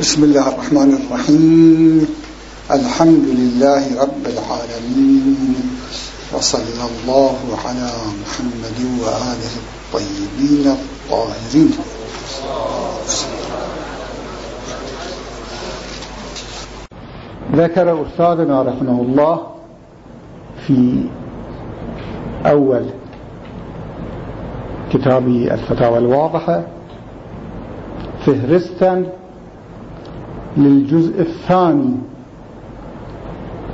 بسم الله الرحمن الرحيم. الحمد لله رب العالمين. وصلى الله على محمد وآله الطيبين الطاهرين. ذكر أستاذنا رحمه الله في أول كتاب الفتاوى الواضحة فهرستا للجزء الثاني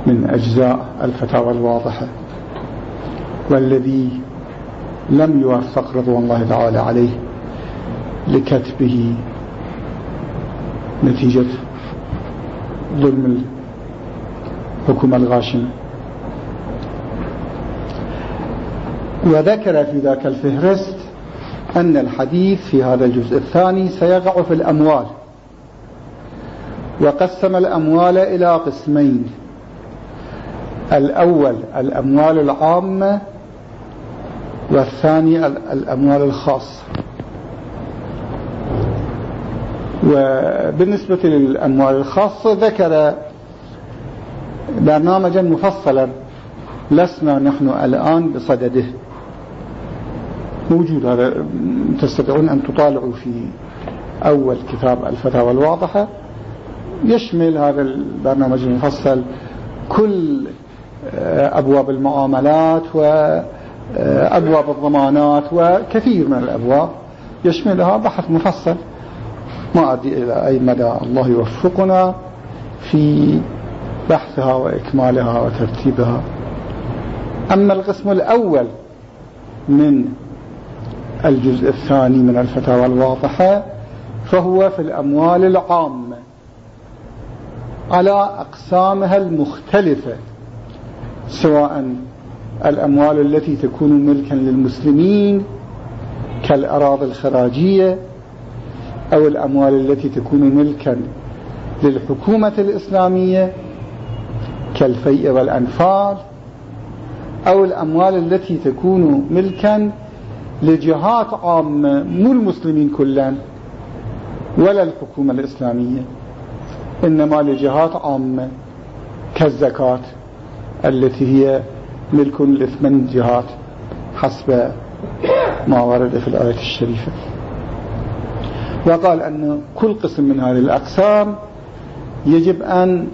من أجزاء الفتاوى الواضحة والذي لم يوفق رضوان الله تعالى عليه لكتبه نتيجة ظلم الحكومة الغاشمة. وذكر في ذاك الفهرست أن الحديث في هذا الجزء الثاني سيقع في الأموال. وقسم الأموال إلى قسمين. الأول الأموال العامة والثاني الأموال الخاصة. وبالنسبة للأموال الخاصة ذكر برنامجا مفصلا لسنا نحن الآن بصدده. موجود هذا تستطيعون أن تطالعوا في أول كتاب الفتاوى الواضحة. يشمل هذا البرنامج المفصل كل آه، أبواب المعاملات وأبواب الضمانات وكثير من الأبواب يشملها بحث مفصل. ما أدري إلى أي مدى الله يوفقنا في بحثها وإكمالها وترتيبها. أما القسم الأول من الجزء الثاني من الفتاوى الواضحة فهو في الأموال العامة. على أقسامها المختلفة سواء الأموال التي تكون ملكا للمسلمين كالأراضي الخراجية أو الأموال التي تكون ملكا للحكومة الإسلامية كالفيء والأنفال أو الأموال التي تكون ملكا لجهات عامة مو المسلمين كلا ولا الحكومة الإسلامية. إنما لجهات عامة كالزكاة التي هي ملك لثمان جهات حسب ما ورد في الآية الشريفة. وقال أن كل قسم من هذه الأقسام يجب أن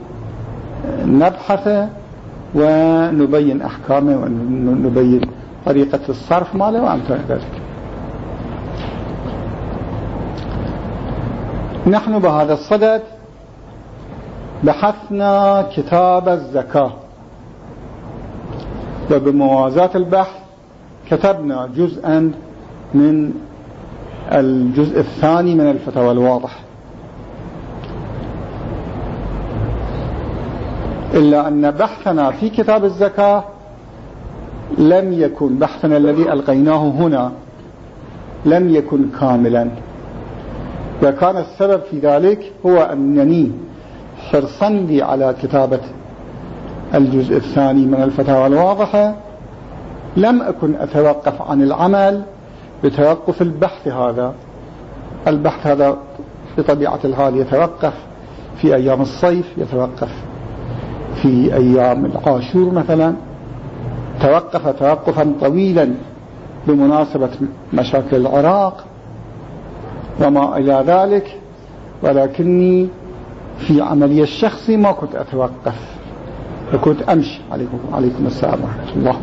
نبحث ونبين أحكامه ونبين طريقة الصرف ماله وأمثال ذلك. نحن بهذا الصدد بحثنا كتاب الزكاة. وبموازاة البحث كتبنا جزءا من الجزء الثاني من الفتاوى الواضح إلا أن بحثنا في كتاب الزكاة لم يكن بحثنا الذي ألقيناه هنا لم يكن كاملا. وكان السبب في ذلك هو أنني حرصا لي على كتابة الجزء الثاني من الفتاوى الواضحة لم أكن أتوقف عن العمل بتوقف البحث هذا. البحث هذا بطبيعة الحال يتوقف في أيام الصيف يتوقف في أيام العاشور مثلا. توقف توقفا طويلا بمناسبة مشاكل العراق وما إلى ذلك ولكني في عملي الشخصي ما كنت أتوقف. وكنت أمشي. عليكم, عليكم السلام ورحمة الله.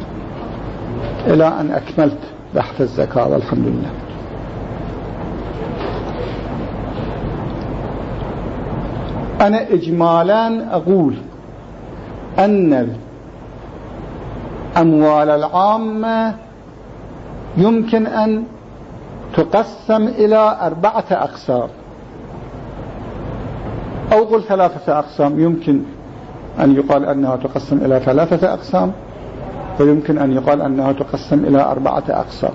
إلى أن أكملت بحث الزكاة والحمد لله. أنا إجمالا أقول أن الأموال العامة يمكن أن تقسم إلى أربعة أقسام. أو قل ثلاثة أقسام. يمكن أن يقال أنها تقسم إلى ثلاثة أقسام ويمكن أن يقال أنها تقسم إلى أربعة أقسام.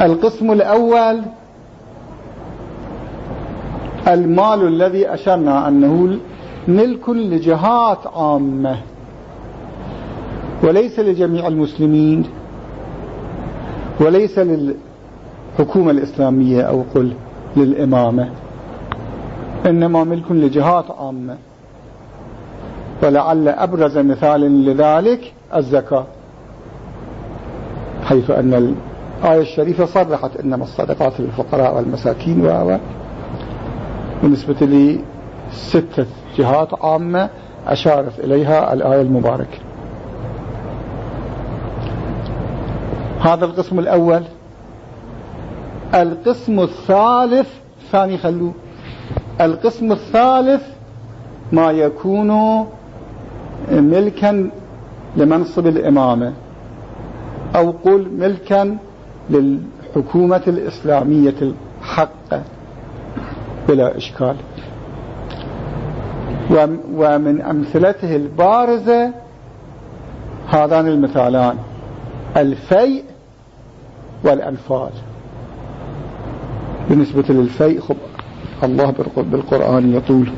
القسم الأول المال الذي أشرنا أنه ملك لجهات عامة وليس لجميع المسلمين وليس للحكومة الإسلامية أو قل للإمامة. إنما ملك لجهات عامة. ولعل أبرز مثال لذلك الزكاة. حيث أن الآية الشريفة صرحت إنما الصدقات للفقراء والمساكين و بالنسبة لستة جهات عامة أشارت إليها الآية المباركة. هذا القسم الأول. القسم الثالث. ثاني خلوه. القسم الثالث ما يكون ملكا لمنصب الإمامة أو قل ملكا للحكومة الإسلامية الحقة بلا إشكال. ومن أمثلته البارزة هذان المثالان الفيء والأنفال بالنسبة للفيء خب الله بالقرآن يطول.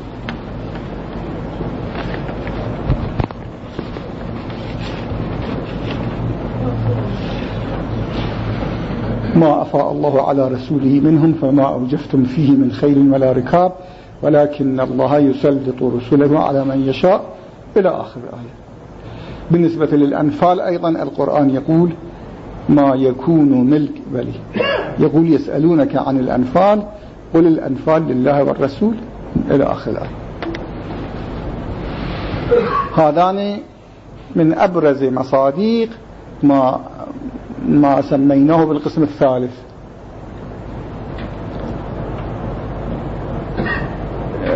ما أفاء الله على رسوله منهم فما أوجفتم فيه من خيل ولا ركاب ولكن الله يسلط رسله على من يشاء إلى آخر الآية بالنسبة للأنفال أيضا القرآن يقول ما يكون ملك بلي يقول يسألونك عن الأنفال قل الأنفال لله والرسول إلى آخر الآية هذان من أبرز مصاديق ما ما سميناه بالقسم الثالث.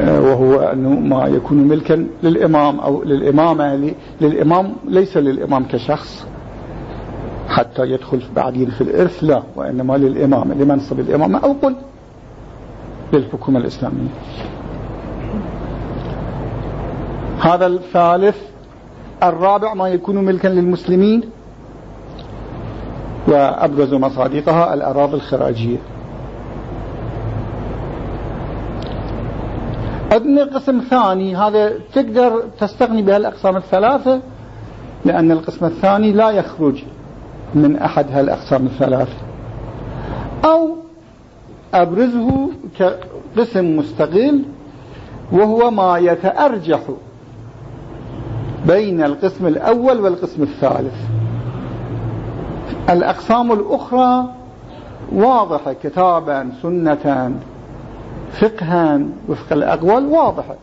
وهو أنه ما يكون ملكا للإمام أو للإمامة للإمام ليس للإمام كشخص حتى يدخل بعدين في الإرث لا وإنما للإمامة لمنصب الإمامة أو قل للحكومة الإسلامية. هذا الثالث الرابع ما يكون ملكا للمسلمين. وأبرز مصادقها الأراضي الخراجية. عندنا قسم ثاني. هذا تقدر تستغني بها الأقسام الثلاثة لأن القسم الثاني لا يخرج من أحد هالأقسام الثلاثة. أو أبرزه كقسم مستقل وهو ما يتأرجح بين القسم الأول والقسم الثالث. الأقسام الأخرى واضحة كتابا سنة فقها وفق الأقوال واضحة.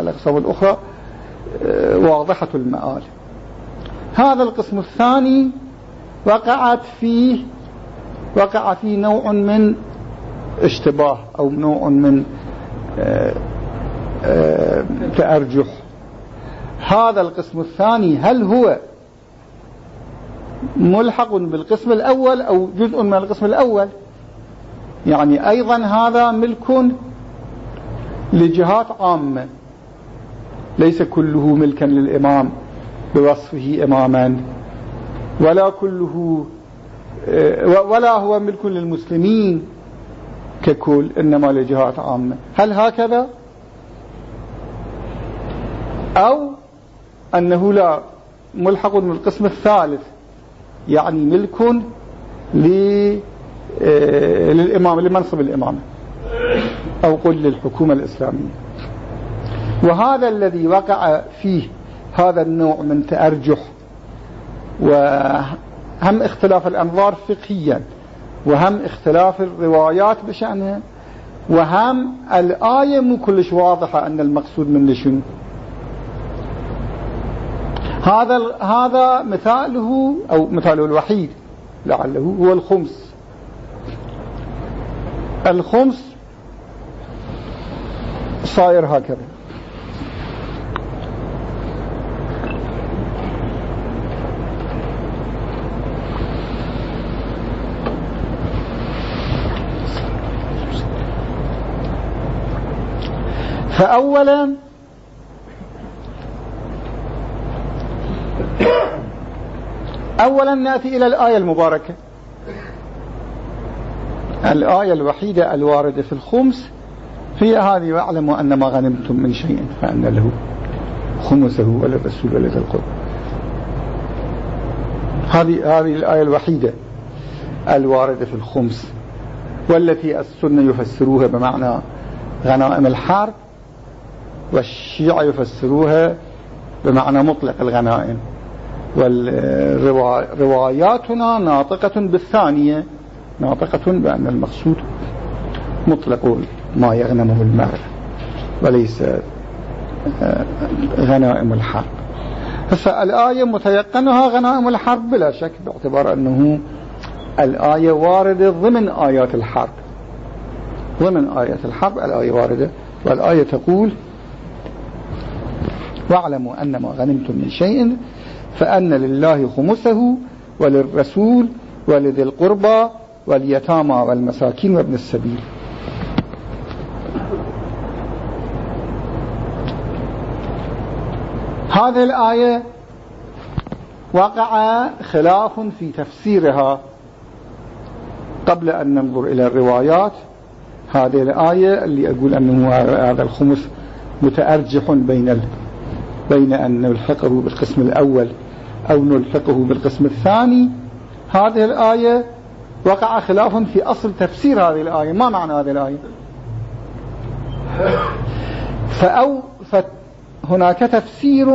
الأقسام الأخرى آه، واضحة المآل. هذا القسم الثاني وقعت فيه وقع فيه نوع من اشتباه أو نوع من آه، آه، تأرجح. هذا القسم الثاني هل هو ملحق بالقسم الأول أو جزء من القسم الأول؟ يعني أيضا هذا ملك لجهات عامة. ليس كله ملكا للإمام بوصفه إماما. ولا كله آه، ولا هو ملك للمسلمين. ككل إنما لجهات عامة. هل هكذا؟ أو أنه لا ملحق بالقسم الثالث يعني ملك آه، للإمام لمنصب الإمامة أو قل للحكومة الإسلامية. وهذا الذي وقع فيه هذا النوع من تأرجح وهم اختلاف الأنظار فقهيا. وهم اختلاف الروايات بشأنها وهم الآية مو كلش واضحة أن المقصود من شنو هذا هذا مثاله أو مثاله الوحيد لعله هو الخمس. الخمس صاير هكذا. فأولا أولا نأتي إلى الآية المباركة. الآية الوحيدة الواردة في الخمس هي هذه واعلموا أن ما غنمتم من شيء فأن له خمسه وللرسول ولذي القرب هذه هذه الآية الوحيدة الواردة في الخمس والتي السنة يفسروها بمعنى غنائم الحرب والشيعة يفسروها بمعنى مطلق الغنائم. والرواياتنا ناطقة بالثانية ناطقة بأن المقصود مطلق ما يغنمه المال وليس آه، غنائم الحرب. فالآية متيقنها غنائم الحرب بلا شك باعتبار أنه الآية واردة ضمن آيات الحرب. ضمن آيات الحرب الآية واردة والآية تقول واعلموا أن ما غنمتم من شيء فأن لله خمسه وللرسول ولذي القربى واليتامى والمساكين وابن السبيل. هذه الآية وقع خلاف في تفسيرها قبل أن ننظر إلى الروايات. هذه الآية اللي أقول أنه هذا الخمس متأرجح بين بين أن نلحقه بالقسم الأول أو نلحقه بالقسم الثاني. هذه الآية وقع خلاف في أصل تفسير هذه الآية. ما معنى هذه الآية؟ فأو فهناك تفسير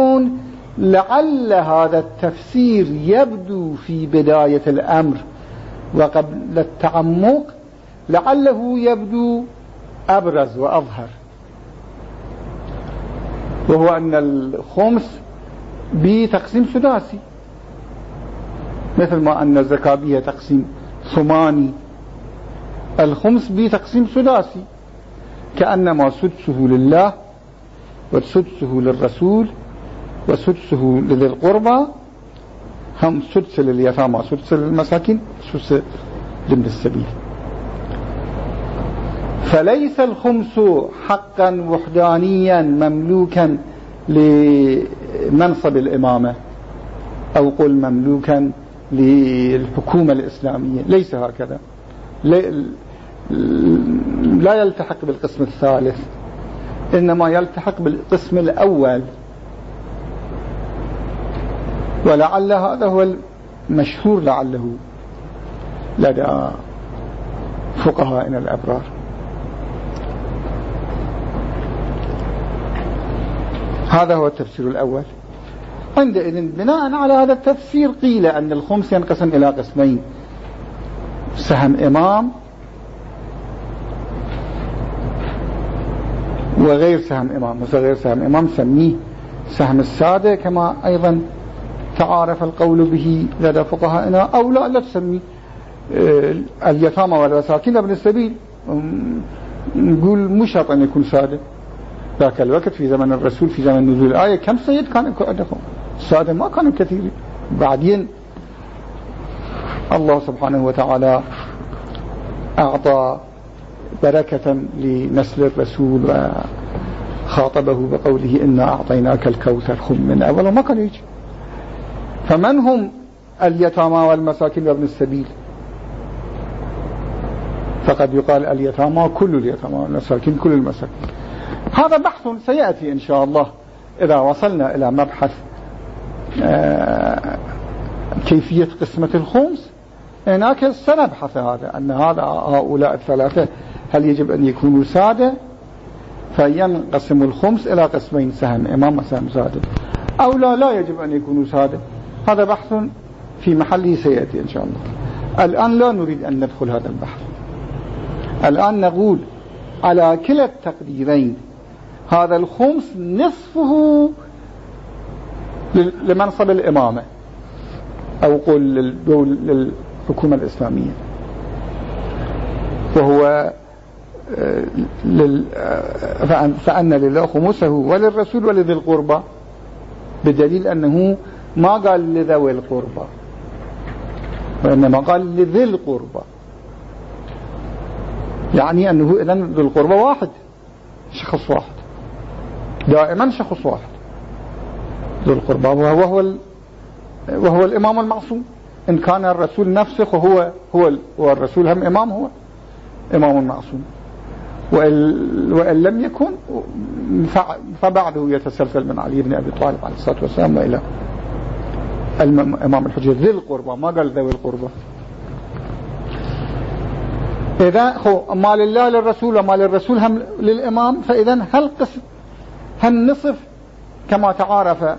لعل هذا التفسير يبدو في بداية الأمر. وقبل التعمق لعله يبدو أبرز وأظهر. وهو أن الخمس بتقسيم سداسي مثل ما أن الزكاة بها تقسيم ثماني. الخمس بتقسيم سداسي كأنما سدسه لله وسدسه للرسول وسدسه لذي القربى. هم سدس لليتامى سدس للمساكين سدس لابن السبيل. فليس الخمس حقا وحدانيا مملوكا لمنصب الإمامة أو قل مملوكا للحكومة الإسلامية. ليس هكذا. لا يلتحق بالقسم الثالث إنما يلتحق بالقسم الأول. ولعل هذا هو المشهور لعله لدى فقهائنا الأبرار. هذا هو التفسير الأول. عندئذ بناء على هذا التفسير قيل أن الخمس ينقسم إلى قسمين. سهم إمام وغير سهم إمام. غير سهم إمام؟ سميه. سهم السادة كما أيضا تعارف القول به لدى فقهائنا أو لا لا تسمي آه، اليتامى والمساكين ابن السبيل. نقول مش شرط أن يكون سادة ذاك الوقت في زمن الرسول في زمن نزول الآية. كم سيد كان عندهم السادة ما كانوا كثيرين. بعدين الله سبحانه وتعالى أعطى بركة لنسل الرسول وخاطبه بقوله إنا أعطيناك الكوثر خم من أول. ما كان يجي. فمن هم اليتامى والمساكين وابن السبيل؟ فقد يقال اليتامى كل اليتامى والمساكين كل المساكين. هذا بحث سيأتي إن شاء الله إذا وصلنا إلى مبحث آه، كيفية قسمة الخمس هناك سنبحث هذا أن هذا هؤلاء الثلاثة هل يجب أن يكونوا سادة؟ فينقسم الخمس إلى قسمين سهم إمام وسهم سادة. أو لا لا يجب أن يكونوا سادة. هذا بحث في محله سيأتي إن شاء الله. الآن لا نريد أن ندخل هذا البحث. الآن نقول على كلا التقديرين هذا الخمس نصفه لمنصب الإمامة أو قل للحكومة الإسلامية. وهو آه، آه، فأن لله خمسه وللرسول ولذي القربى بدليل أنه ما قال لذوي القربى وإنما قال لذي القربى. يعني أنه إذن ذي القربى واحد شخص واحد. دائما شخص واحد. ذو القربى. وهو وهو الإمام المعصوم. إن كان الرسول نفسه هو هو هو الرسول هم إمام هو. إمام معصوم. وإن لم يكن فبعده يتسلسل من علي بن أبي طالب عليه الصلاة والسلام وإلى الإمام الحجة. ذي القربى. ما قال ذوي القربى؟ إذا ما لله للرسول وما للرسول هم للإمام فإذا هل قسم هالنصف كما تعارف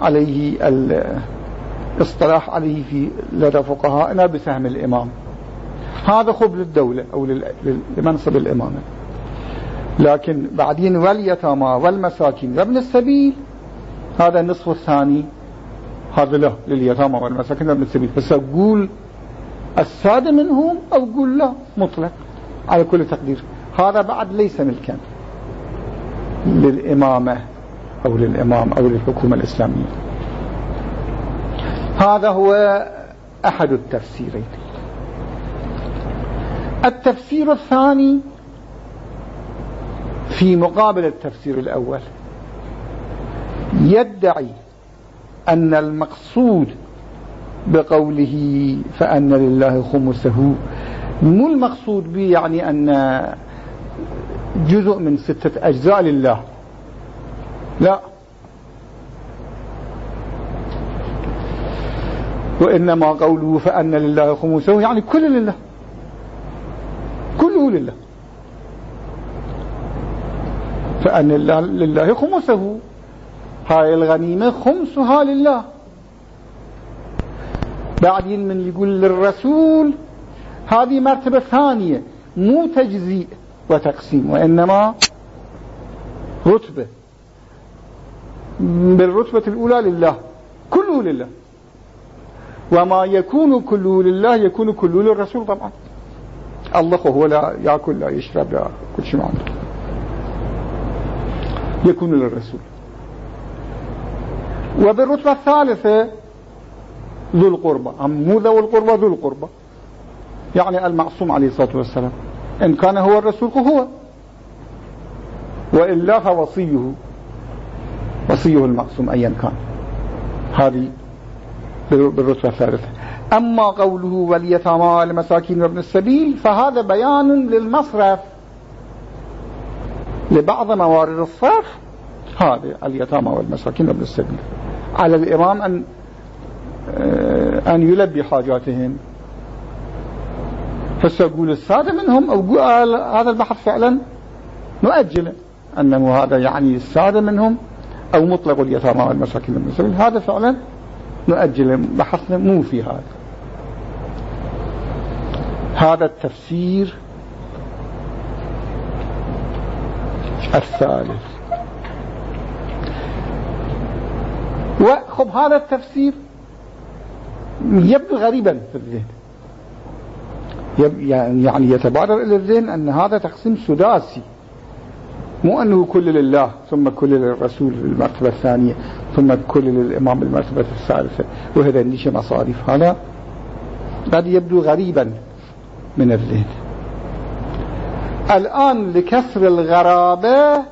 عليه الاصطلاح عليه في لدى فقهائنا بسهم الإمام. هذا خب للدولة أو لمنصب الإمامة لكن بعدين واليتامى والمساكين وابن السبيل هذا النصف الثاني هذا له لليتامى والمساكين وابن السبيل. بس أقول السادة منهم أو أقول لا مطلق على كل تقدير. هذا بعد ليس ملكا. للإمامة أو للإمام أو للحكومة الإسلامية. هذا هو أحد التفسيرين. التفسير الثاني في مقابل التفسير الأول يدعي أن المقصود بقوله فأن لله خمسه مو المقصود به يعني أن جزء من ستة أجزاء لله. لا. وإنما قوله فأن لله خمسه يعني كل لله. كله لله. فأن لله خمسه. هاي الغنيمة خمسها لله. بعدين من يقول للرسول هذه مرتبة ثانية مو تجزيء. وتقسيم وإنما رتبة. بالرتبة الأولى لله كله لله. وما يكون كله لله يكون كله للرسول طبعا. الله هو لا يأكل لا يشرب لا كل شيء معه. يكون للرسول. وبالرتبة الثالثة ذو القربى مو ذو القربى ذو القربى يعني المعصوم عليه الصلاة والسلام. إن كان هو الرسول فهو وإلا فوصيه. وصيه المعصوم أيا كان. هذه بالرتبة الثالثة. أما قوله واليتامى والمساكين وابن السبيل فهذا بيان للمصرف. لبعض موارد الصرف. هذه اليتامى والمساكين وابن السبيل. على الإمام أن آه، أن يلبي حاجاتهم. فسأقول السادة منهم أو هذا البحث فعلا نؤجله أنه هذا يعني السادة منهم أو مطلق اليتامى والمساكين السبيل هذا فعلا نؤجل بحثنا مو في هذا. هذا التفسير الثالث. وخب هذا التفسير يبدو غريبا في الذهن. يعني يتبادر إلى الذهن أن هذا تقسيم سداسي. مو أنه كل لله ثم كل للرسول المرتبة الثانية ثم كل للإمام المرتبة الثالثة وهذا نيش مصاريف. هذا قد يبدو غريبا من الذهن. الآن لكسر الغرابة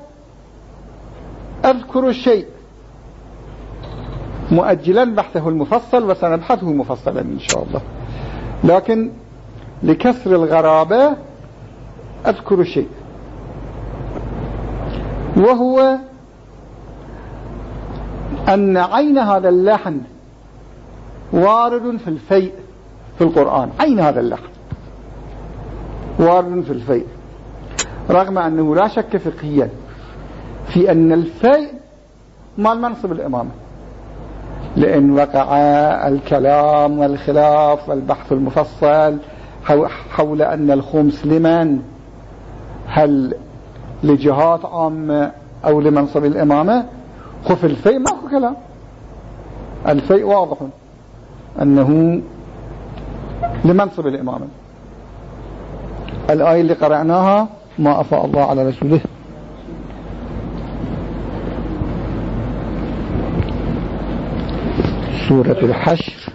أذكر شيء. مؤجلا بحثه المفصل وسنبحثه مفصلا إن شاء الله. لكن لكسر الغرابة أذكر شيء. وهو أن عين هذا اللحن وارد في الفيء في القرآن. عين هذا اللحن وارد في الفيء. رغم أنه لا شك فقهيا في أن الفيء مال منصب الإمامة. لأن وقع الكلام والخلاف والبحث المفصل حول أن الخمس لمن؟ هل لجهات عامة أو لمنصب الإمامة؟ خف الفيء ماكو كلام. الفيء واضح أنه لمنصب الإمامة. الآية اللي قرأناها ما أفاء الله على رسوله. سورة الحشر.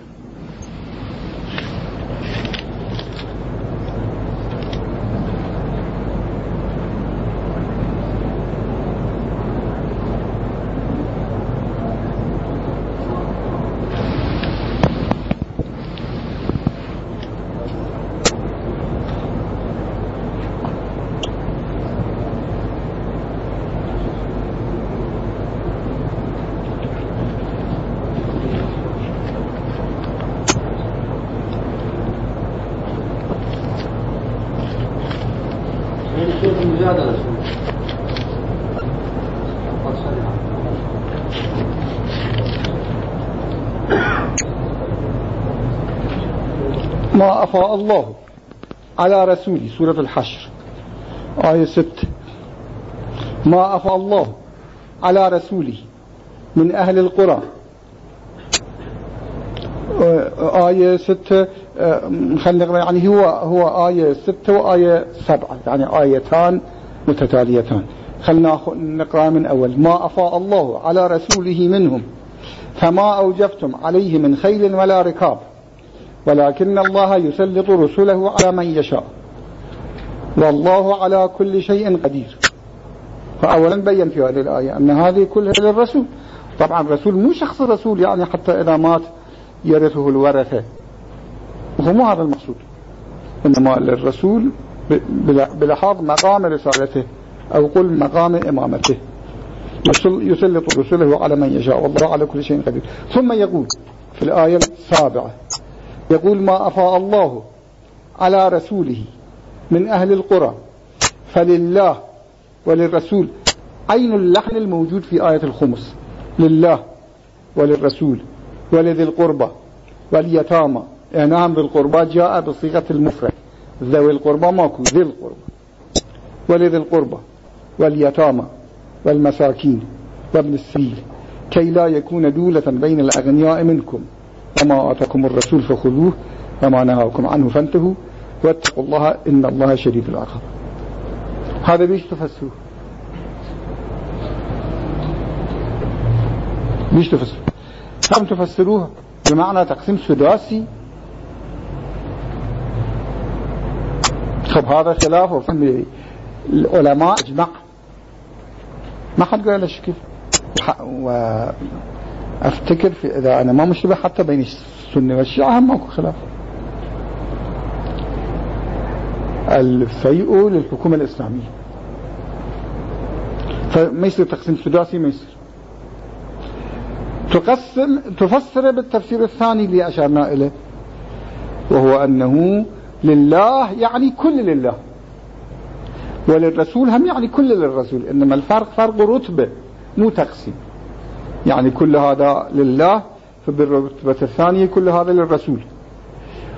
الله على رسوله سورة الحشر. آية ست. ما أفاء الله على رسوله من أهل القرى. آية ستة خلينا نقرأ. يعني هو هو آية ستة وآية سبعة. يعني آيتان متتاليتان. خلنا نقرأ من أول. ما أفاء الله على رسوله منهم فما أوجفتم عليه من خيل ولا ركاب. ولكن الله يسلط رسله على من يشاء. والله على كل شيء قدير. فأولا بين في هذه الآية أن هذه كلها للرسول. طبعا الرسول مو شخص الرسول يعني حتى إذا مات يرثه الورثة. وهو مو هذا المقصود. إنما للرسول بلحاظ مقام رسالته أو قل مقام إمامته. يسلط رسله على من يشاء. والله على كل شيء قدير. ثم يقول في الآية السابعة يقول ما أفاء الله على رسوله من أهل القرى فلله وللرسول. عين اللحن الموجود في آية الخمس؟ لله وللرسول ولذي القربى واليتامى. نعم ذي القربى جاء بصيغة المفرد. ذوي القربى ماكو ذي القربى. ولذي القربى واليتامى والمساكين وابن السبيل. كي لا يكون دولة بين الأغنياء منكم. وما آتاكم الرسول فخذوه وما نهاكم عنه فانتهوا واتقوا الله إن الله شديد العقاب. هذا بيش تفسروه بيش تفسروه هم تفسروه بمعنى تقسيم سداسي. خب هذا خلاف وفهم العلماء أجمع. ما حد قال ليش كيف وافتكر في إذا أنا ما مشتبه حتى بين السنة والشيعة هم ماكو خلاف. الفيء للحكومة الإسلامية. فما يصير تقسيم سداسي ما يصير تقسم تفسر بالتفسير الثاني اللي أشرنا إليه وهو أنه لله يعني كل لله. وللرسول هم يعني كل للرسول إنما الفرق فرق رتبة مو تقسيم. يعني كل هذا لله فبالرتبة الثانية كل هذا للرسول.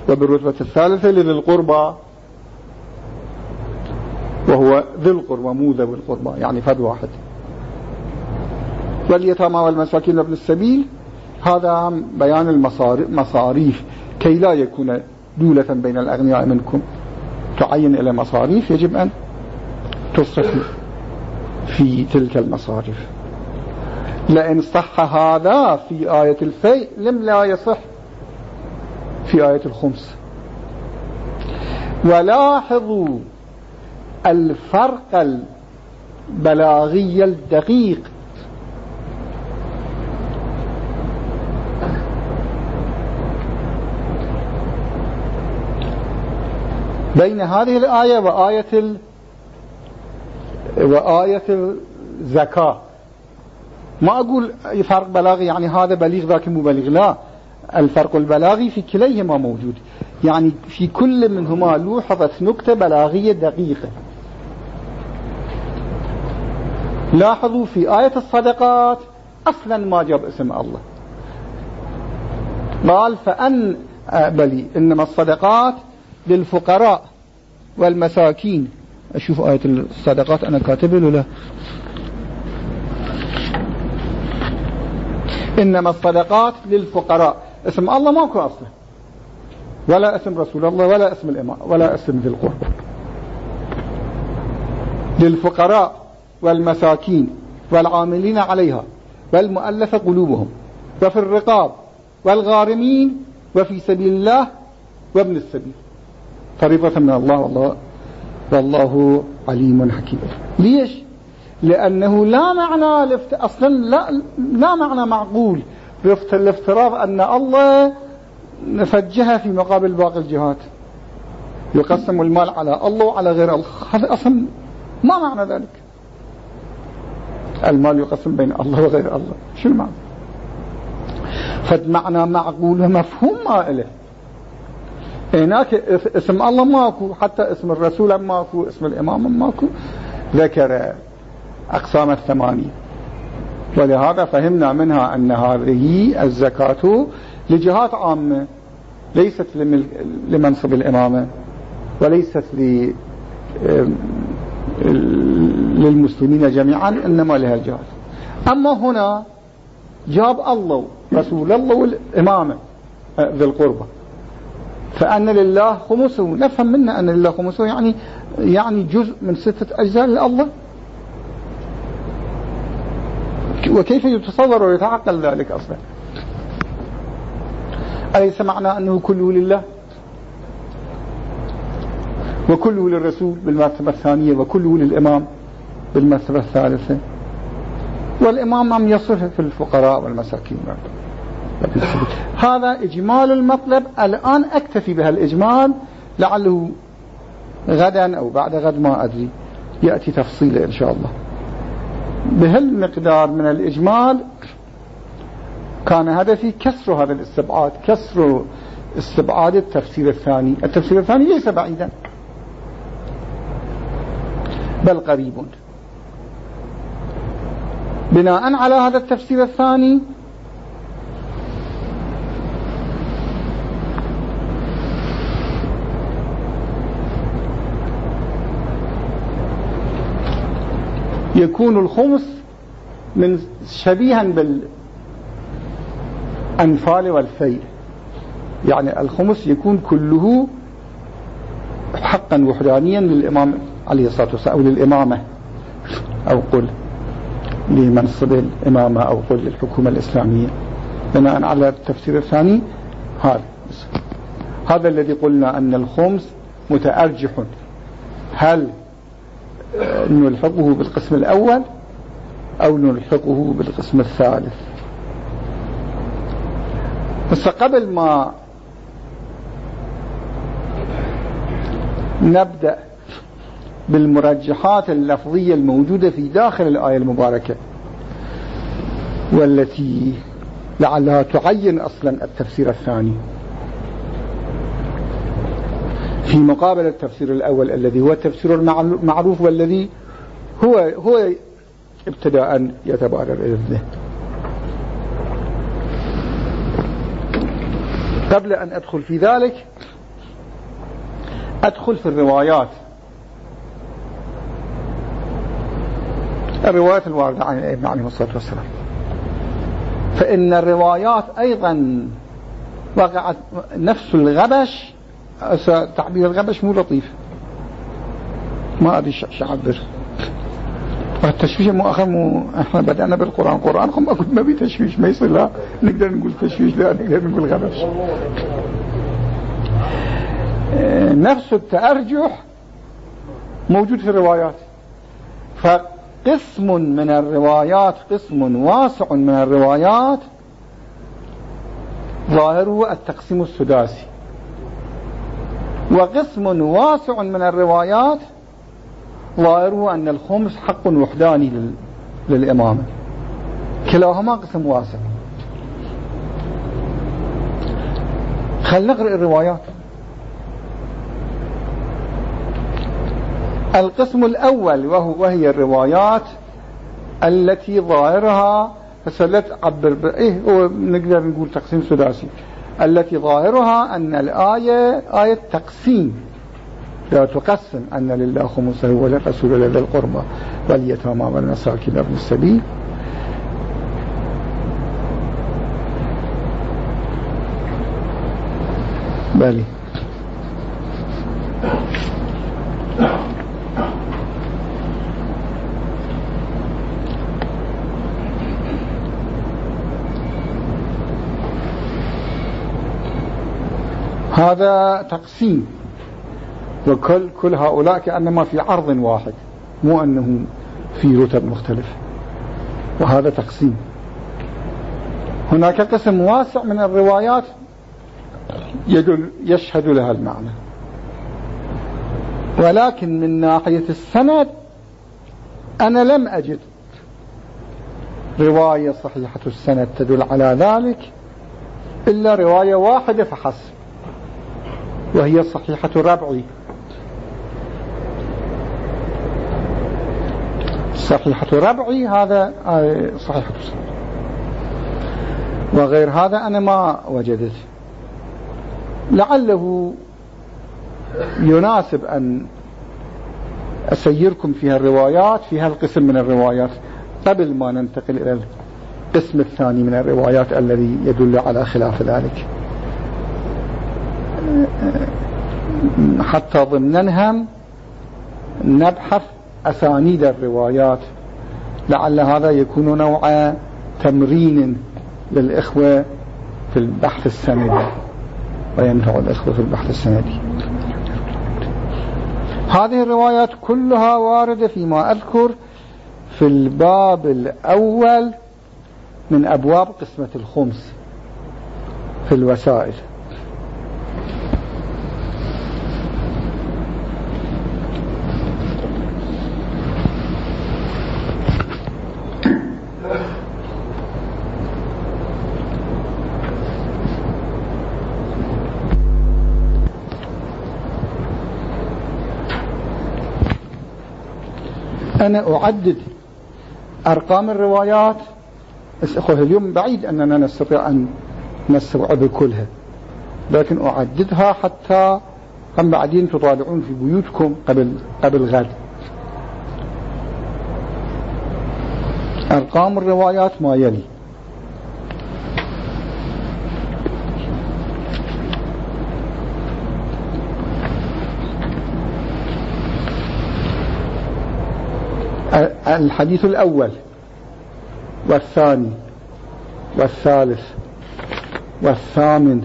وبالرتبة الثالثة للقربى. وهو ذي القربى مو ذوي القربى يعني فد واحد. واليتامى والمساكين وابن السبيل هذا بيان المصاريف كي لا يكون دولة بين الأغنياء منكم تعين إلى مصاريف يجب أن تصرف في تلك المصاريف. لأن صح هذا في آية الفيء لم لا يصح في آية الخمس. ولاحظوا الفرق البلاغي الدقيق. بين هذه الآية وآية ال... وآية الزكاة. ما أقول فرق بلاغي يعني هذا بليغ ذاك مو بليغ لا. الفرق البلاغي في كليهما موجود. يعني في كل منهما لوحظت نكتة بلاغية دقيقة. لاحظوا في آية الصدقات أصلا ما جاب اسم الله. قال فأن بلي إنما الصدقات للفقراء والمساكين. أشوف آية الصدقات أنا كاتبه له إنما الصدقات للفقراء. اسم الله ماكو أصلا ولا اسم رسول الله ولا اسم الإمام ولا اسم ذي القرب. للفقراء والمساكين والعاملين عليها والمؤلف قلوبهم وفي الرقاب والغارمين وفي سبيل الله وابن السبيل. طريقة من الله والله والله عليم حكيم. ليش؟ لأنه لا معنى لفت أصلا لا, لا معنى معقول الافتراض أن الله نفجها في مقابل باقي الجهات. يقسم المال على الله وعلى غير الله. هذا أصلا ما معنى ذلك. المال يقسم بين الله وغير الله. شو المعنى؟ فمعنى معقول ومفهوم ما إله. هناك اسم الله ماكو حتى اسم الرسول ماكو اسم الإمام ماكو. ذكر أقسام الثمانية. ولهذا فهمنا منها أن هذه الزكاة لجهات عامة ليست لمنصب الإمامة وليست للمسلمين جميعا إنما لها الجهاز أما هنا جاب الله رسول الله والإمامة آه، ذي القربة فأن لله خمسه. نفهم منا أن لله خمسه يعني يعني جزء من ستة أجزاء لله. وكيف يتصور ويتعقل ذلك أصلا؟ أليس معنى أنه كله لله؟ وكله للرسول بالمرتبة الثانية وكله للإمام بالمرتبة الثالثة. والإمام عم يصف في الفقراء والمساكين. هذا إجمال المطلب. الآن أكتفي بها الإجمال لعله غدا أو بعد غد ما أدري. يأتي تفصيله إن شاء الله. بهالمقدار من الإجمال كان هدفي كسر هذا الاستبعاد كسر استبعاد التفسير الثاني. التفسير الثاني ليس بعيدا بل قريب بناء على هذا التفسير الثاني يكون الخمس من شبيها بالأنفال والفيل. يعني الخمس يكون كله حقا وحدانيا للإمام عليه الصلاة والسلام أو للإمامة. أو قل لمنصب الإمامة أو قل للحكومة الإسلامية. بناء على التفسير الثاني هذا. هذا الذي قلنا أن الخمس متأرجح هل نلحقه بالقسم الأول أو نلحقه بالقسم الثالث. بس قبل ما نبدأ بالمرجحات اللفظية الموجودة في داخل الآية المباركة والتي لعلها تعين أصلا التفسير الثاني. في مقابل التفسير الأول الذي هو التفسير المعروف والذي هو هو ابتداء يتبادر إلى الذهن. قبل أن أدخل في ذلك أدخل في الروايات. الروايات الواردة عن الأئمة عليه الصلاة والسلام. فإن الروايات أيضا وقعت نفس الغبش تعبير الغبش مو لطيف. ما أدري شو أعبر. التشويش مؤخر مو إحنا بدأنا بالقرآن. القرآن ما ما بتشويش ما يصير لا. نقدر نقول تشويش لا نقدر نقول غبش. نفس التأرجح موجود في الروايات. فقسم من الروايات قسم واسع من الروايات ظاهره التقسيم السداسي. وقسم واسع من الروايات ظاهره أن الخمس حق وحداني للإمامة. كلاهما قسم واسع. خل نقرأ الروايات. القسم الأول وهو وهي الروايات التي ظاهرها فسلت عبر إيه هو نقدر نقول تقسيم سداسي التي ظاهرها أن الآية آية تقسيم. لا تقسم أن لله خمسه وللرسول لدى القربى واليتامى والمساكين ابن السبيل. بلي هذا تقسيم. وكل كل هؤلاء كأنما في عرض واحد مو أنه في رتب مختلفة. وهذا تقسيم. هناك قسم واسع من الروايات يدل يشهد لها المعنى. ولكن من ناحية السند أنا لم أجد رواية صحيحة السند تدل على ذلك إلا رواية واحدة فحسب. وهي صحيحة ربعي صحيحة ربعي هذا آه، صحيحة وغير هذا أنا ما وجدت. لعله يناسب أن أسيركم فيها الروايات في هالقسم من الروايات قبل ما ننتقل إلى القسم الثاني من الروايات الذي يدل على خلاف ذلك. حتى ضمنها نبحث أسانيد الروايات. لعل هذا يكون نوع تمرين للإخوة في البحث السندي وينفع الإخوة في البحث السندي هذه الروايات كلها واردة فيما أذكر في الباب الأول من أبواب قسمة الخمس في الوسائل. أنا أعدد أرقام الروايات. أخوة اليوم بعيد أننا نستطيع أن نستوعب كلها لكن أعددها حتى هم بعدين تطالعون في بيوتكم قبل قبل غد أرقام الروايات ما يلي. الحديث الأول والثاني والثالث والثامن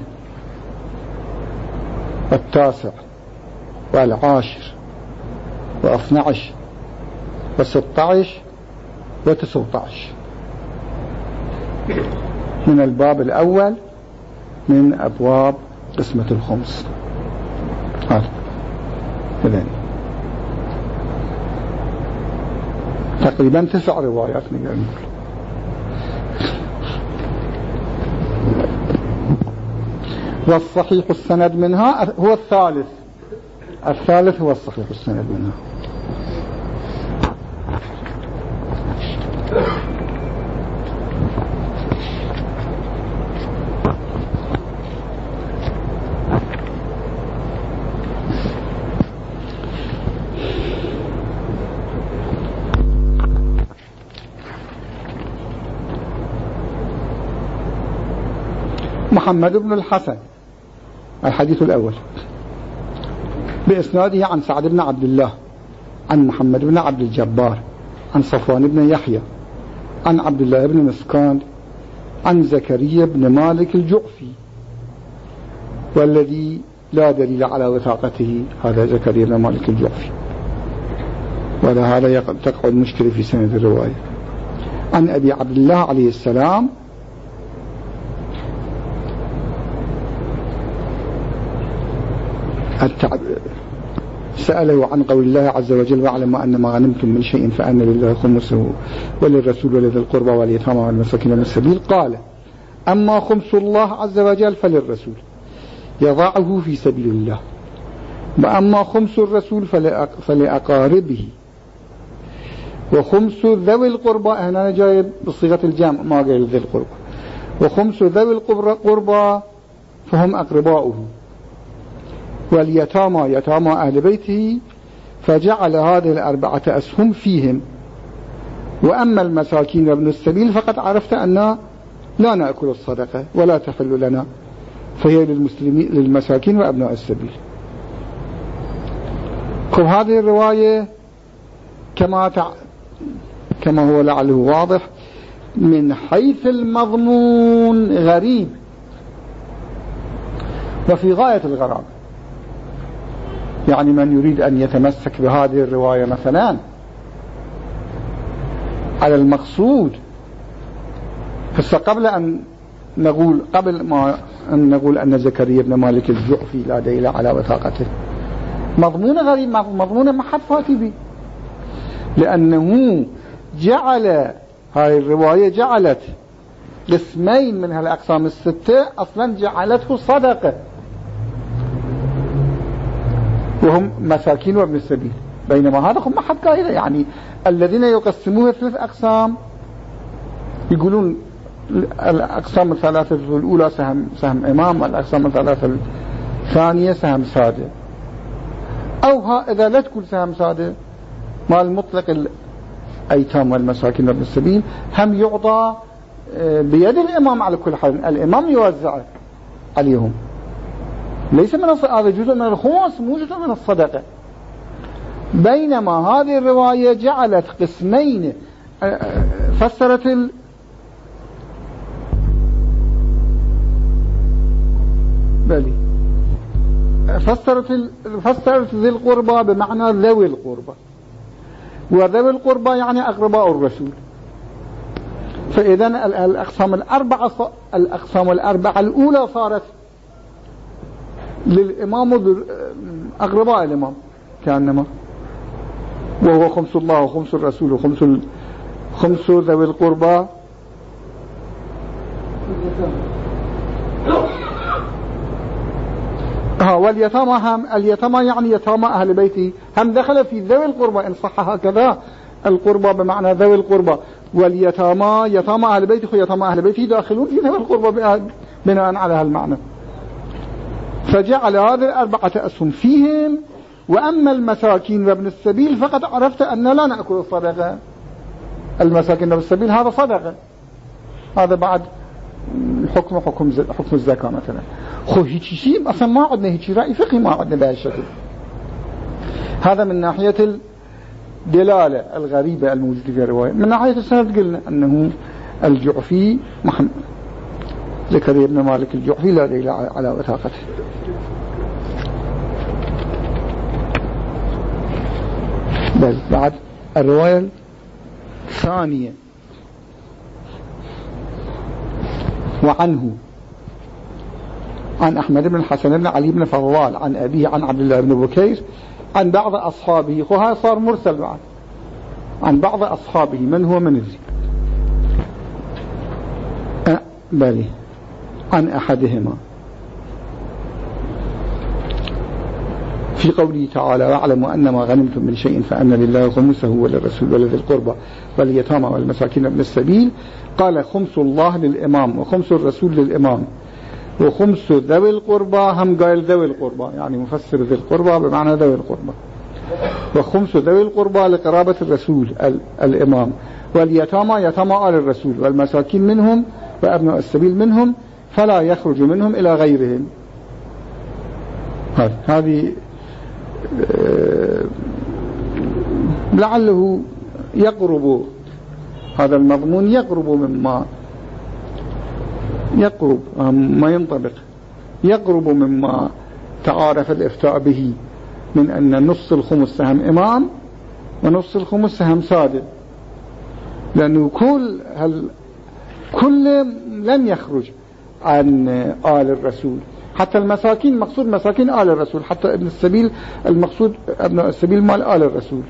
والتاسع والعاشر واثنى عشر وستة عشر وتسعة عشر من الباب الأول من أبواب قسمة الخمس. هذا إذن تقريبا تسع روايات نقدر نقول والصحيح السند منها هو الثالث. الثالث هو الصحيح السند منها. محمد بن الحسن الحديث الأول. بإسناده عن سعد بن عبد الله عن محمد بن عبد الجبار عن صفوان بن يحيى عن عبد الله بن مسكان عن زكريا بن مالك الجعفي. والذي لا دليل على وثاقته هذا زكريا بن مالك الجعفي. ولهذا تقع المشكلة في سند الرواية. عن أبي عبد الله عليه السلام سأله عن قول الله عز وجل واعلم أن ما غنمتم من شيء فأن لله خمسه وللرسول ولذي القربى واليتامى والمساكين والسبيل قال أما خمس الله عز وجل فللرسول يضعه في سبيل الله. وأما خمس الرسول فلأقاربه. وخمس ذوي القربى هنا جايب بصيغة الجامع ما قال ذي القربى. وخمس ذوي القربى فهم أقرباؤه. واليتامى يتامى أهل بيته فجعل هذه الأربعة أسهم فيهم. وأما المساكين وابن السبيل فقد عرفت أن لا نأكل الصدقة ولا تحل لنا فهي للمسلمين للمساكين وأبناء السبيل. كم هذه الرواية كما تع... كما هو لعله واضح من حيث المضمون غريب. وفي غاية الغرابة يعني من يريد أن يتمسك بهذه الرواية مثلا. على المقصود هسه قبل أن نقول قبل ما أن نقول أن زكريا بن مالك الجعفي لا دليل على وثاقته. مضمون غريب مضمون ما حد فاتي لأنه جعل هاي الرواية جعلت قسمين من هالأقسام الستة أصلا جعلته صدقة. وهم مساكين وابن السبيل. بينما هذا هم حد قائله يعني الذين يقسموها ثلاث أقسام يقولون الأقسام الثلاثة الأولى سهم, سهم إمام والأقسام الثلاثة ثانية سهم سادة أو ها إذا لا تكون سهم سادة مال مطلق الأيتام والمساكين وابن السبيل هم يعطى آه، بيد الإمام على كل حال. الإمام يوزع عليهم. ليس من هذا جزء من الخمس مو جزء من الصدقة. بينما هذه الرواية جعلت قسمين فسرت ال بلي. فسرت ال... فسرت ذي القربى بمعنى ذوي القربى. وذوي القربى يعني أقرباء الرسول. فإذا الأقسام الأربعة الأقسام الأربعة الأولى صارت للإمام أقرباء الإمام كأنما. وهو خمس الله وخمس الرسول وخمس خمس ذوي القربى. ها واليتامى هم اليتامى يعني يتامى أهل بيته. هم دخل في ذوي القربى إن صح هكذا. القربى بمعنى ذوي القربى. واليتامى يتامى أهل بيته يتامى أهل بيته داخلون في ذوي القربى بناء على هالمعنى. فجعل هذه الأربعة أسهم فيهم وأما المساكين وابن السبيل فقد عرفت أن لا نأكل الصدقة. المساكين وابن السبيل هذا صدقة. هذا بعد حكم حكم حكم الزكاة مثلا. خو هيك شيء أصلا ما عندنا هيك رأي فقهي ما عندنا بهالشكل هذا من ناحية الدلالة الغريبة الموجودة في الرواية. من ناحية السند قلنا أنه الجعفي محمد زكريا بن مالك الجعفي لا دليل على وثاقته. بل بعد الرواية الثانية. وعنه عن أحمد بن الحسن بن علي بن فضال عن أبيه عن عبد الله بن بكير عن بعض أصحابه. وهذا صار مرسل بعد عن بعض أصحابه. من هو؟ من أه بلي. عن أحدهما. في قوله تعالى واعلموا أن ما غنمتم من شيء فأن لله خمسه وللرسول ولذي القربى واليتامى والمساكين ابن السبيل. قال خمس الله للإمام وخمس الرسول للإمام وخمس ذوي القربى هم قال ذوي القربى يعني مفسر ذي القربى بمعنى ذوي القربى. وخمس ذوي القربى لقرابة الرسول الإمام واليتامى يتامى آل الرسول والمساكين منهم وأبناء السبيل منهم فلا يخرج منهم إلى غيرهم. هذه آه، لعله يقرب هذا المضمون يقرب مما يقرب ما ينطبق يقرب مما تعارف الإفتاء به من أن نص الخمس سهم إمام ونص الخمس سهم سادة. لأنه كل هل كل لم يخرج عن آل الرسول. حتى المساكين مقصود مساكين آل الرسول حتى ابن السبيل المقصود ابن السبيل مال آل الرسول.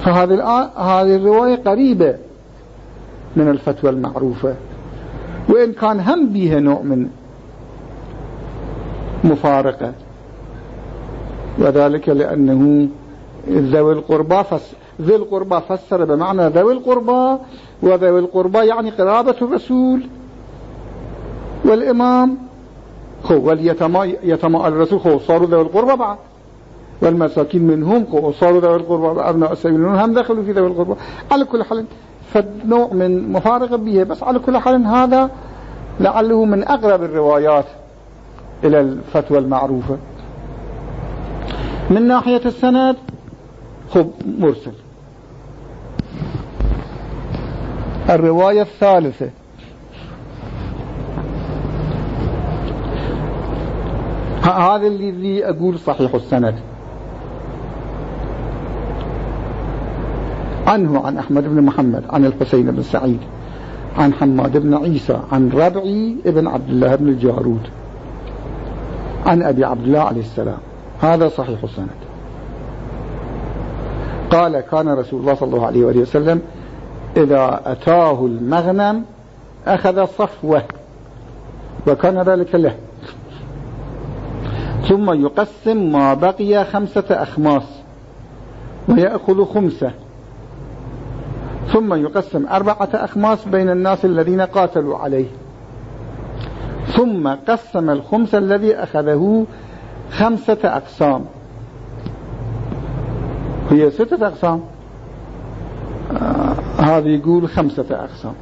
فهذه هذه الرواية قريبة من الفتوى المعروفة. وإن كان هم بها نوع من مفارقة. وذلك لأنه ذوي القربى ذي القربى فسر بمعنى ذوي القربى وذوي القربى يعني قرابة الرسول والإمام. خو واليتامى يتامى الرسول خو صاروا ذوي القربى بعد. والمساكين منهم خو صاروا ذوي القربى أبناء السبيل هم دخلوا في ذوي القربى. على كل حال فنوع من مفارقة به بس على كل حال هذا لعله من أقرب الروايات إلى الفتوى المعروفة. من ناحية السند خب مرسل. الرواية الثالثة. هذا الذي أقول صحيح السند. عنه عن أحمد بن محمد عن الحسين بن سعيد عن حماد بن عيسى عن ربعي ابن عبد الله بن الجارود عن أبي عبد الله عليه السلام. هذا صحيح السند. قال كان رسول الله صلى الله عليه وسلم إذا أتاه المغنم أخذ صفوة وكان ذلك له. ثم يقسم ما بقي خمسة أخماس ويأخذ خمسة. ثم يقسم أربعة أخماس بين الناس الذين قاتلوا عليه. ثم قسم الخمس الذي أخذه خمسة أقسام. هي ستة أقسام. آه هذا يقول خمسة أقسام.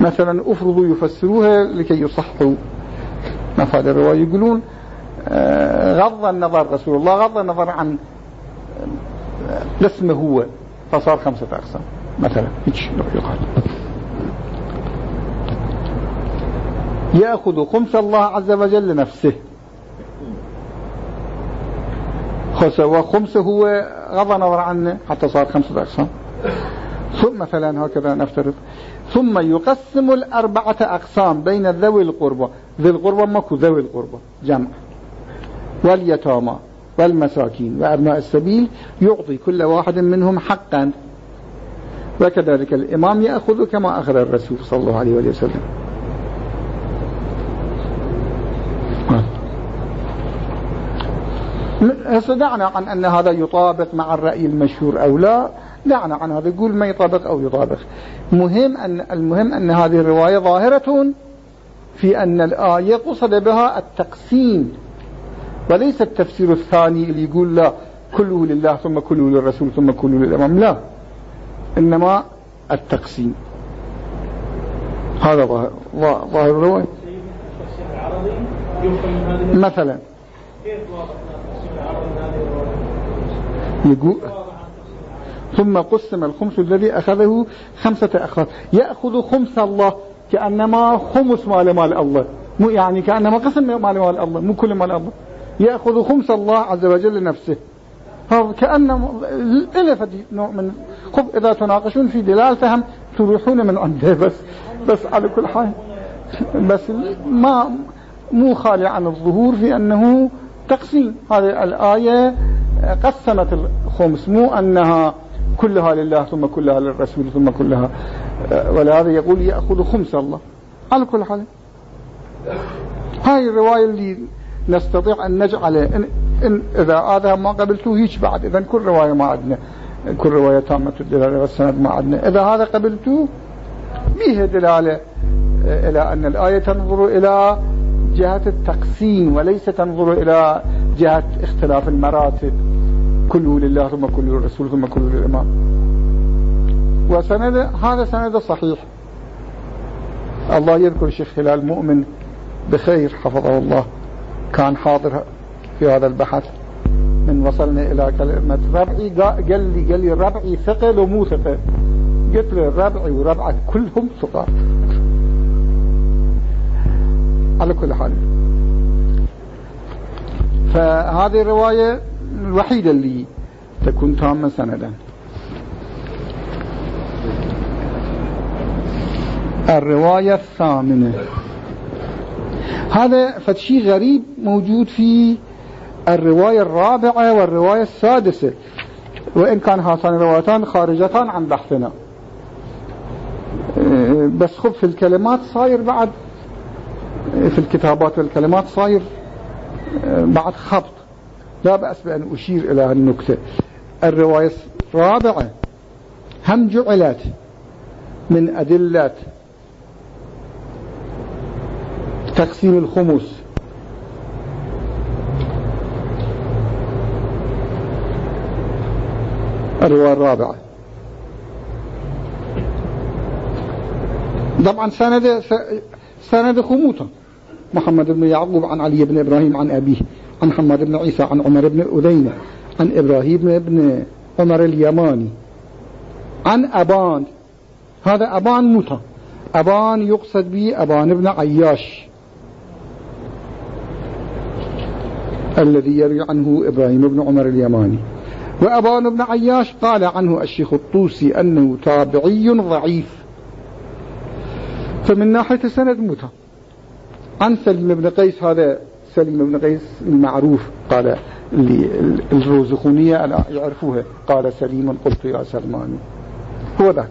مثلا أفرضوا يفسروها لكي يصحوا. مفاد الرواية يقولون آه غض النظر رسول الله غض النظر عن آه، اسمه هو فصار خمسة أقسام. مثلا هيك يقال. يأخذ خمس الله عز وجل لنفسه. وخمسة هو غض نظر عنه حتى صار خمسة أقسام. ثم مثلا هكذا نفترض. ثم يقسم الأربعة أقسام بين ذوي القربى. ذي القربى ماكو ذوي القربى. جمع. واليتامى والمساكين وأبناء السبيل يعطي كل واحد منهم حقا. وكذلك الإمام يأخذ كما أخذ الرسول صلى الله عليه وسلم. دعنا عن أن هذا يطابق مع الرأي المشهور أو لا. دعنا عن هذا يقول ما يطابق أو يطابق مهم أن المهم أن هذه الرواية ظاهرة في أن الآية قصد بها التقسيم وليس التفسير الثاني اللي يقول لا كله لله ثم كله للرسول ثم كله للإمام. لا إنما التقسيم. هذا ظاهر ظاهر الرواية. مثلا. يقول ثم قسم الخمس الذي أخذه خمسة أخذ يأخذ خمس الله كأنما خمس مال مال الله. مو يعني كأنما قسم مال مال الله مو كل مال الله. يأخذ خمس الله عز وجل لنفسه. كأن إلف نوع من خب إذا تناقشون في دلال فهم تروحون من عنده. بس بس على كل حال. بس ما مو خالي عن الظهور في أنه تقسيم. هذه الآية قسمت الخمس. مو أنها كلها لله ثم كلها للرسول ثم كلها ولهذا يقول يأخذ خمس الله. على كل حال هاي الرواية اللي نستطيع أن نجعل إن, إن إذا هذا ما قبلته هيك بعد إذا كل رواية ما عندنا كل رواية تامة الدلالة والسند ما عندنا إذا هذا قبلته بيه دلالة إلى أن الآية تنظر إلى جهة التقسيم وليس تنظر إلى جهة اختلاف المراتب. كله لله ثم كله للرسول ثم كله للإمام. وسند هذا سند صحيح. الله يذكر الشيخ هلال مؤمن بخير حفظه الله. كان حاضر في هذا البحث. من وصلنا إلى كلمة ربعي قال لي قال لي ربعي ثقل ومو ثقل. قلت له ربعي وربعك كلهم ثقات. على كل حال. فهذه الرواية الوحيدة اللي تكون تامة سندا. الرواية الثامنة. هذا فتشي غريب موجود في الرواية الرابعة والرواية السادسة. وإن كان هاتان الروايتان خارجتان عن بحثنا. بس خب في الكلمات صاير بعد في الكتابات والكلمات صاير بعد خبط. لا بأس بأن أشير إلى النكتة. الرواية الرابعة هم جعلت من أدلة تقسيم الخمس. الرواية الرابعة. طبعا سند سند خموطة محمد بن يعقوب عن علي بن إبراهيم عن أبيه. عن حماد بن عيسى عن عمر بن أذينة عن إبراهيم بن عمر اليماني عن أبان. هذا أبان متى؟ أبان يقصد به أبان بن عياش الذي يروي عنه إبراهيم بن عمر اليماني. وأبان بن عياش قال عنه الشيخ الطوسي أنه تابعي ضعيف. فمن ناحية السند متى؟ عن سلم بن قيس هذا سلم بن قيس المعروف قال اللي الروزخونية يعرفوها؟ قال سليم قلت يا سلمان. هو ذاك.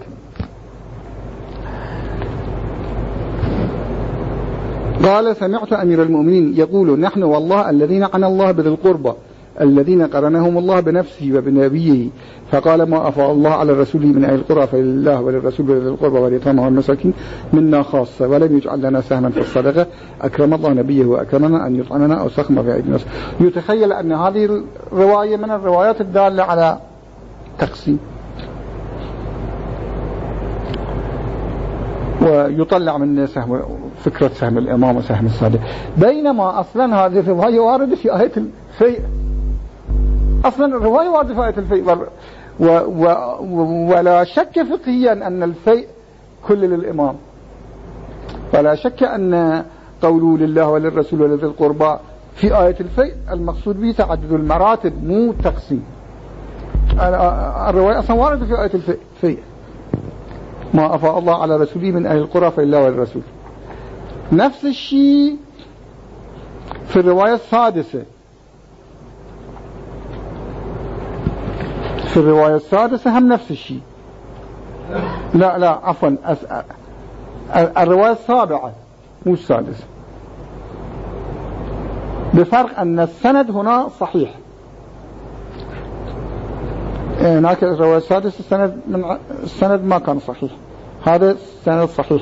قال سمعت أمير المؤمنين يقول نحن والله الذين عن الله بذي القربى. الذين قرنهم الله بنفسه وبنبيه فقال ما أفاء الله على الرسول من أهل القرى فلله وللرسول ولذي القربى واليتامى والمساكين منا خاصة ولم يجعل لنا سهما في الصدقة أكرم الله نبيه وأكرمنا أن يطعمنا أو سخم في أيدي الناس يتخيل أن هذه الرواية من الروايات الدالة على تقسيم. ويطلع من سهم فكرة سهم الإمام وسهم الصادق. بينما أصلا هذه الرواية واردة في آية الفيء. أصلا الرواية واردة في آية الفيء. ولا شك فقهيا أن الفيء كل للإمام. ولا شك أن قوله لله وللرسول ولذي القربى في آية الفيء المقصود به تعدد المراتب مو تقسيم. الرواية أصلا واردة في آية الفيء. ما أفاء الله على رسوله من أهل القرى فإلا والرسول نفس الشيء في الرواية السادسة. في الرواية السادسة هم نفس الشيء. لا لا عفوا الرواية السابعة مو السادسة. بفرق أن السند هنا صحيح. هناك الرواية السادسة السند, من السند ما كان صحيح. هذا السند صحيح.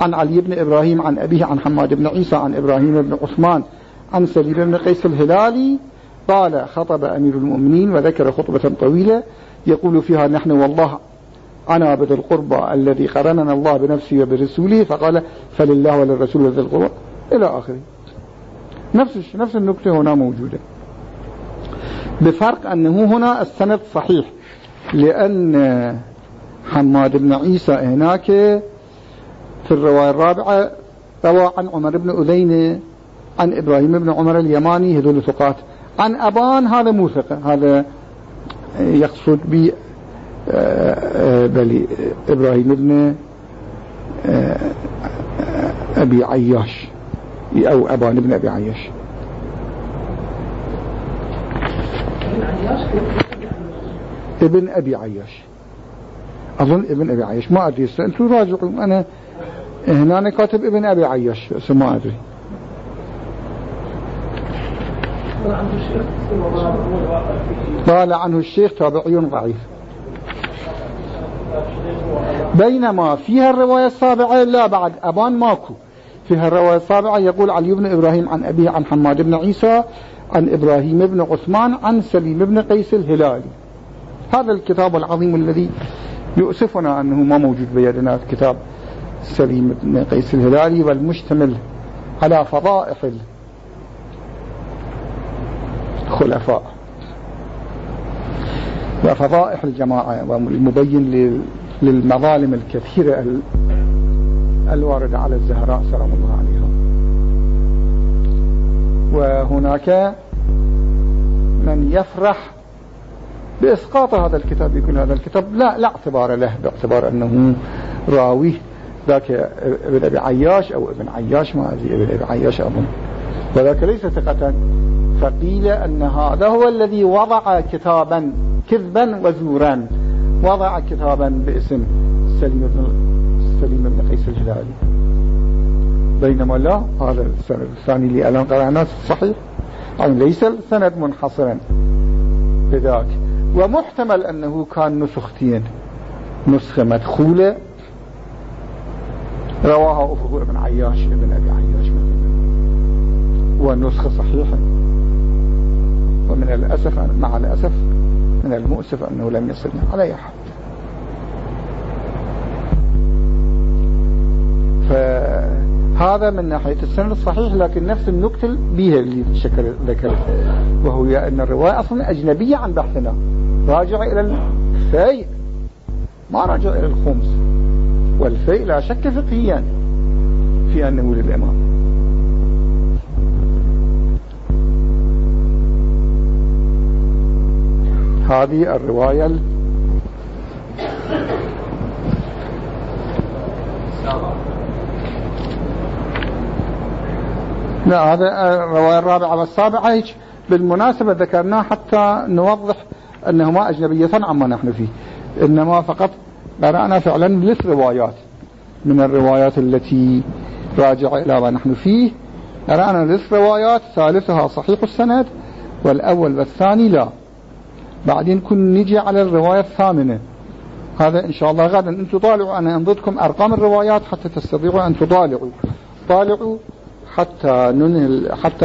عن علي بن إبراهيم عن أبيه عن حماد بن عيسى عن إبراهيم بن عثمان عن سليم بن قيس الهلالي قال خطب أمير المؤمنين وذكر خطبة طويلة يقول فيها نحن والله أنا عبد القربى الذي قرننا الله بنفسه وبرسوله فقال فلله وللرسول وذي القربى إلى آخره. نفس نفس النكتة هنا موجودة. بفرق أنه هنا السند صحيح لأن حماد بن عيسى هناك في الرواية الرابعة روى عن عمر بن أذين عن إبراهيم بن عمر اليماني هذول ثقات. عن أبان هذا مو ثقة هذا يقصد ب آه، آه، بل إبراهيم بن آه، أبي عياش أو أبان بن أبي عياش. ابن أبي عياش. أظن ابن أبي عياش ما أدري أنتم راجعوا أنا هنا كاتب ابن أبي عياش ما أدري. قال عنه الشيخ تابعي ضعيف. بينما فيها الرواية السابعة لا بعد أبان ماكو. فيها الرواية السابعة يقول علي بن إبراهيم عن أبيه عن حماد بن عيسى عن إبراهيم بن عثمان عن سليم بن قيس الهلالي. هذا الكتاب العظيم الذي يؤسفنا أنه ما موجود بيدنا كتاب سليم بن قيس الهلالي والمشتمل على فضائح الخلفاء وفضائح الجماعة والمبين للمظالم الكثيرة الواردة على الزهراء سلام الله عليها وهناك من يفرح بإسقاط هذا الكتاب يكون هذا الكتاب لا لا اعتبار له باعتبار أنه راويه ذاك ابن أبي عياش أو ابن عياش ما أدري ابن أبي عياش أظن. وذاك ليس ثقة فقيل أن هذا هو الذي وضع كتابا كذبا وزورا. وضع كتابا باسم سليم بن سليم بن قيس الهلالي بينما لا هذا السند الثاني اللي الان قرأناه صحيح. أو ليس السند منحصرا بذاك. ومحتمل أنه كان نسختين نسخة مدخولة. رواها أفق ابن عياش ابن أبي عياش. ونسخة صحيحة ومن الأسف مع الأسف من المؤسف أنه لم يصلنا على حال فهذا من ناحية السند الصحيح لكن نفس النكتة بها اللي شكل ذكرت وهو أن الرواية أصلا أجنبية عن بحثنا. راجع إلى الفيء. ما راجع إلى الخمس. والفيء لا شك فقهيا في أنه للإمام. هذه الرواية لا هذا الرواية الرابعة. والسابعة هيك بالمناسبة ذكرناه حتى نوضح أنهما أجنبيتان عما نحن فيه. إنما فقط قرأنا فعلا ثلاث روايات من الروايات التي راجع إلى ما نحن فيه قرأنا ثلاث روايات ثالثها صحيح السند والأول والثاني لا. بعدين كن نجي على الرواية الثامنة. هذا إن شاء الله غدا. أنتم طالعوا. أنا أنضدكم أرقام الروايات حتى تستطيعوا أن تطالعوا. طالعوا حتى ننهي حتى